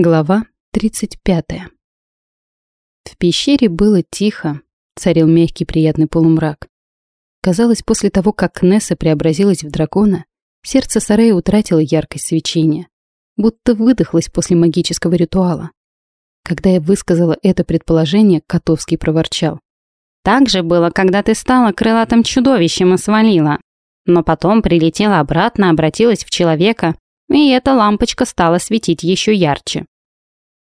Глава 35. В пещере было тихо, царил мягкий приятный полумрак. Казалось, после того, как Несса преобразилась в дракона, сердце Сарея утратило яркость свечения, будто выдохлось после магического ритуала. Когда я высказала это предположение, Котовский проворчал. «Так же было, когда ты стала крылатым чудовищем и свалила. Но потом прилетела обратно, обратилась в человека, и эта лампочка стала светить еще ярче.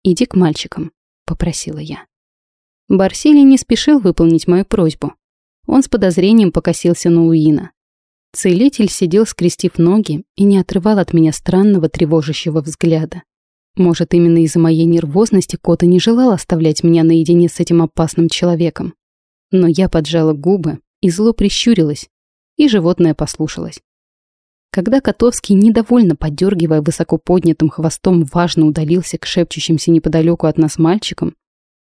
«Иди к мальчикам», — попросила я. Барсилий не спешил выполнить мою просьбу. Он с подозрением покосился на Луина. Целитель сидел, скрестив ноги, и не отрывал от меня странного тревожащего взгляда. Может, именно из-за моей нервозности Кота не желал оставлять меня наедине с этим опасным человеком. Но я поджала губы и зло прищурилась, и животное послушалось. Когда Котовский, недовольно подергивая высоко поднятым хвостом, важно удалился к шепчущимся неподалеку от нас мальчикам,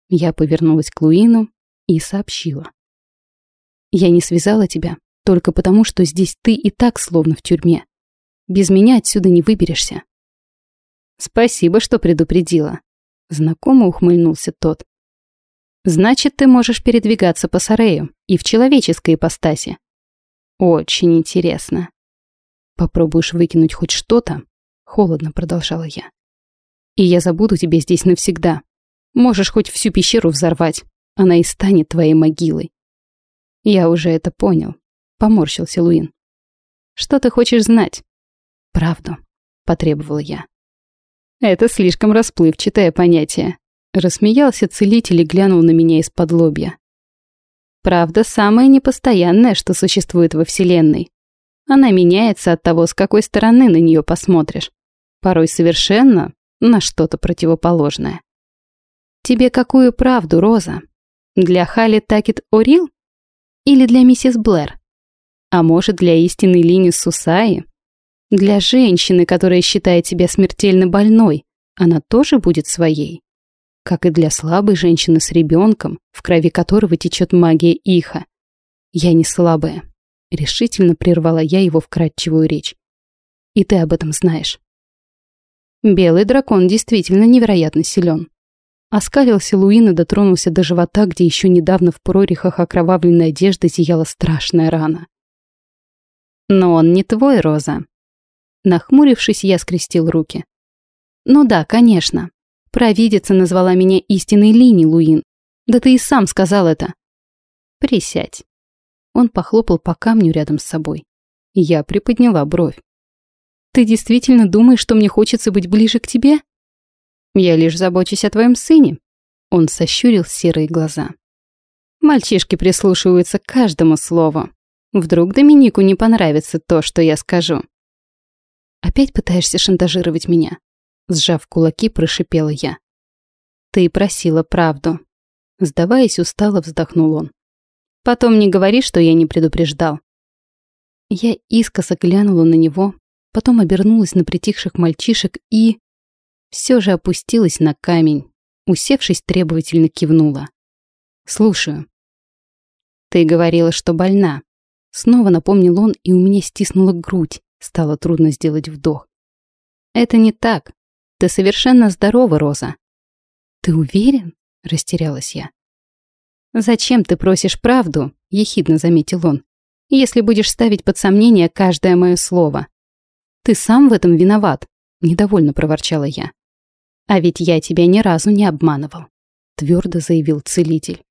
я повернулась к Луину и сообщила. «Я не связала тебя только потому, что здесь ты и так словно в тюрьме. Без меня отсюда не выберешься». «Спасибо, что предупредила», — знакомо ухмыльнулся тот. «Значит, ты можешь передвигаться по Сарею и в человеческой ипостаси». «Очень интересно», Попробуешь выкинуть хоть что-то, холодно продолжала я. И я забуду тебя здесь навсегда. Можешь хоть всю пещеру взорвать, она и станет твоей могилой. Я уже это понял, поморщился Луин. Что ты хочешь знать? Правду, потребовала я. Это слишком расплывчатое понятие. Рассмеялся целитель и глянул на меня из-под лобья. Правда, самое непостоянное, что существует во Вселенной. Она меняется от того, с какой стороны на нее посмотришь. Порой совершенно на что-то противоположное. Тебе какую правду, Роза? Для Хали Такет Орил? Или для миссис Блэр? А может, для истинной Лини Сусаи? Для женщины, которая считает себя смертельно больной, она тоже будет своей? Как и для слабой женщины с ребенком, в крови которого течет магия Иха. Я не слабая, Решительно прервала я его вкрадчивую речь. И ты об этом знаешь. Белый дракон действительно невероятно силен. Оскалился Луин и дотронулся до живота, где еще недавно в прорехах окровавленной одежды зияла страшная рана. «Но он не твой, Роза». Нахмурившись, я скрестил руки. «Ну да, конечно. Провидица назвала меня истинной линией, Луин. Да ты и сам сказал это». «Присядь». Он похлопал по камню рядом с собой. Я приподняла бровь. «Ты действительно думаешь, что мне хочется быть ближе к тебе?» «Я лишь забочусь о твоем сыне». Он сощурил серые глаза. Мальчишки прислушиваются к каждому слову. Вдруг Доминику не понравится то, что я скажу. «Опять пытаешься шантажировать меня?» Сжав кулаки, прошипела я. «Ты просила правду». Сдаваясь, устало вздохнул он. Потом не говори, что я не предупреждал. Я искоса глянула на него, потом обернулась на притихших мальчишек и... все же опустилась на камень, усевшись, требовательно кивнула. «Слушаю». «Ты говорила, что больна». Снова напомнил он, и у меня стиснула грудь, стало трудно сделать вдох. «Это не так. Ты совершенно здорова, Роза». «Ты уверен?» — растерялась я. «Зачем ты просишь правду?» — ехидно заметил он. «Если будешь ставить под сомнение каждое мое слово». «Ты сам в этом виноват», — недовольно проворчала я. «А ведь я тебя ни разу не обманывал», — твердо заявил целитель.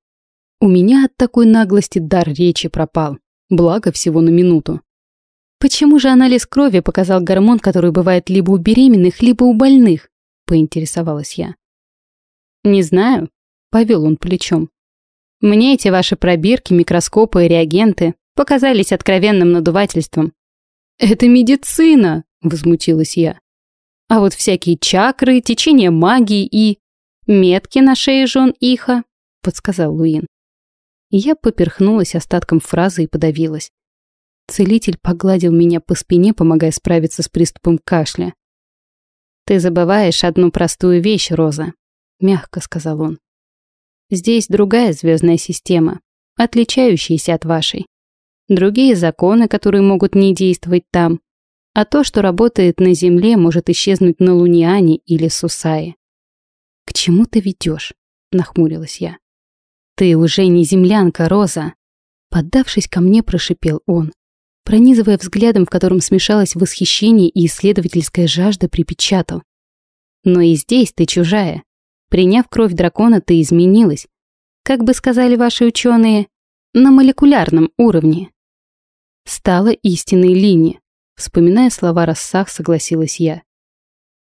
«У меня от такой наглости дар речи пропал, благо всего на минуту. Почему же анализ крови показал гормон, который бывает либо у беременных, либо у больных?» — поинтересовалась я. «Не знаю», — повел он плечом. Мне эти ваши пробирки, микроскопы и реагенты показались откровенным надувательством. «Это медицина!» — возмутилась я. «А вот всякие чакры, течение магии и...» «Метки на шее жен Иха», — подсказал Луин. Я поперхнулась остатком фразы и подавилась. Целитель погладил меня по спине, помогая справиться с приступом кашля. «Ты забываешь одну простую вещь, Роза», — мягко сказал он. Здесь другая звездная система, отличающаяся от вашей. Другие законы, которые могут не действовать там. А то, что работает на Земле, может исчезнуть на Луниане или Сусае. чему ты ведешь? нахмурилась я. «Ты уже не землянка, Роза!» Поддавшись ко мне, прошипел он, пронизывая взглядом, в котором смешалось восхищение и исследовательская жажда, припечатал. «Но и здесь ты чужая. Приняв кровь дракона, ты изменилась. Как бы сказали ваши ученые, на молекулярном уровне». Стала истинной линией. Вспоминая слова Рассах, согласилась я.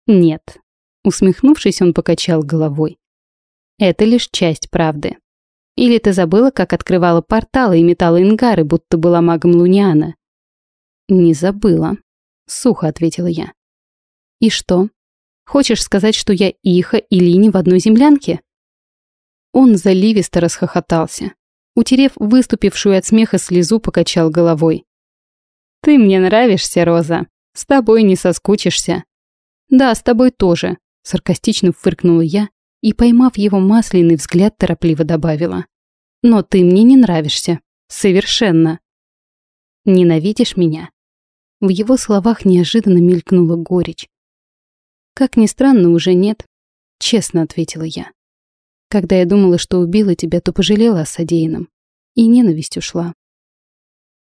«Нет». Усмехнувшись, он покачал головой. «Это лишь часть правды. Или ты забыла, как открывала порталы и метала ингары, будто была магом Луниана?» «Не забыла», — сухо ответила я. «И что? Хочешь сказать, что я Иха и Лини в одной землянке?» Он заливисто расхохотался. Утерев выступившую от смеха слезу, покачал головой. «Ты мне нравишься, Роза. С тобой не соскучишься». «Да, с тобой тоже», — саркастично фыркнула я и, поймав его масляный взгляд, торопливо добавила. «Но ты мне не нравишься. Совершенно». «Ненавидишь меня?» В его словах неожиданно мелькнула горечь. «Как ни странно, уже нет», — честно ответила я. «Когда я думала, что убила тебя, то пожалела о содеянном, и ненависть ушла».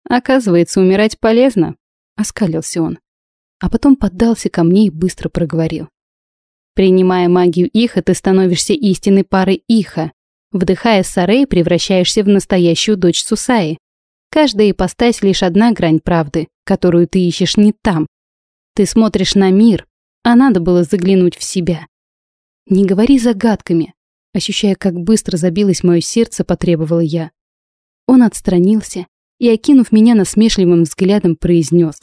«Оказывается, умирать полезно», — оскалился он. А потом поддался ко мне и быстро проговорил. Принимая магию Иха, ты становишься истинной парой Иха. Вдыхая Сарей, превращаешься в настоящую дочь Сусаи. Каждая ипостась лишь одна грань правды, которую ты ищешь не там. Ты смотришь на мир, а надо было заглянуть в себя. Не говори загадками. Ощущая, как быстро забилось мое сердце, потребовала я. Он отстранился и, окинув меня насмешливым взглядом, произнес.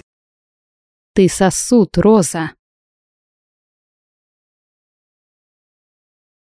«Ты сосуд, Роза!»